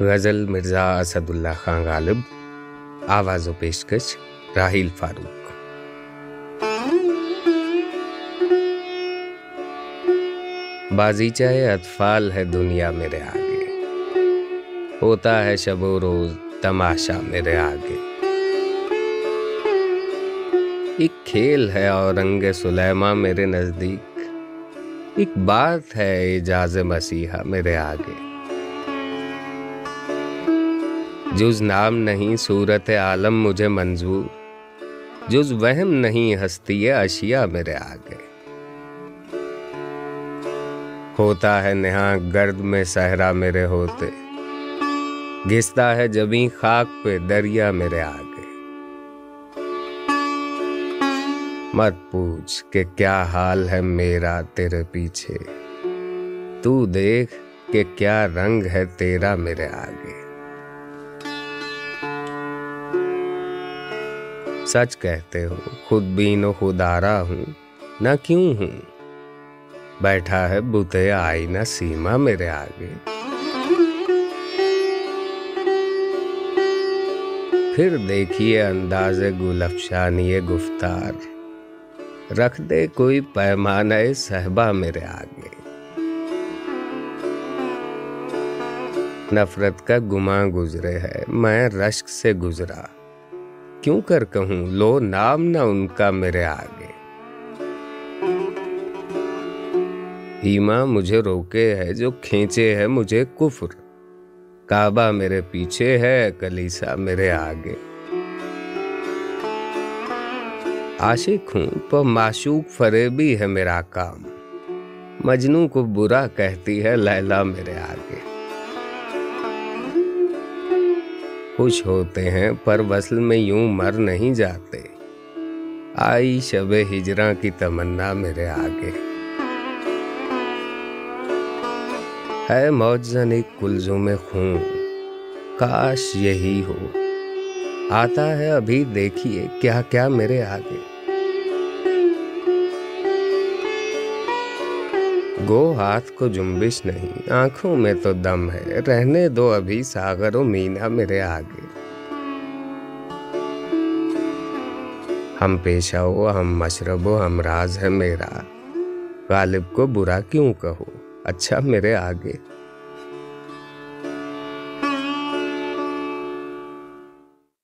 غزل مرزا اسد اللہ خان غالب آواز و پیشکش راہیل فاروق۔ بازیچہ اطفال ہے دنیا میرے آگے، ہوتا ہے شب و روز تماشا میرے آگے۔ ایک کھیل ہے اور رنگ سلیما میرے نزدیک، ایک بات ہے اجاز مسیحا میرے آگے۔ جز نام نہیں صورت عالم مجھے منظور، جز وہم نہیں ہستی اشیاء میرے آگے۔ ہوتا ہے نہاں گرد میں صحرا میرے ہوتے، گستا ہے جبیں خاک پہ دریا میرے آگے۔ مت پوچھ کہ کیا حال ہے میرا تیرے پیچھے، تو دیکھ کہ کیا رنگ ہے تیرا میرے آگے۔ سچ کہتے ہو، خود بین و خودارا ہوں، نہ کیوں ہوں؟ بیٹھا ہے بتے آئی نہ سیما میرے آگے۔ پھر دیکھیے انداز گل افشانی گفتار۔ رکھ دے کوئی پیمانہ صحبہ میرے آگے۔ نفرت کا گما گزرے ہے، میں رشک سے گزرا۔ کیوں کر کہوں؟ لو نام نہ ان کا میرے آگے۔ ایما مجھے روکے ہے، جو کھینچے ہے مجھے کفر۔ کعبہ میرے پیچھے ہے، کلیسا میرے آگے۔ عاشق ہوں تو معشوق فریبی ہے میرا کام۔ مجنو کو برا کہتی ہے، لیلا میرے آگے۔ خوش ہوتے ہیں، پر وصل میں یوں مر نہیں جاتے۔ آئی شب ہجراں کی تمنا میرے آگے۔ ہے موجن ایک کلزوں میں خون، کاش یہی ہو۔ آتا ہے ابھی دیکھیے کیا کیا میرے آگے۔ گو ہاتھ کو جنبش نہیں، آنکھوں میں تو دم ہے۔ رہنے دو ابھی ساگر و مینا میرے آگے۔ ہم پیشہ ہو ہم مشرب ہو ہم راز ہے میرا۔ غالب کو برا کیوں کہو؟ اچھا میرے آگے۔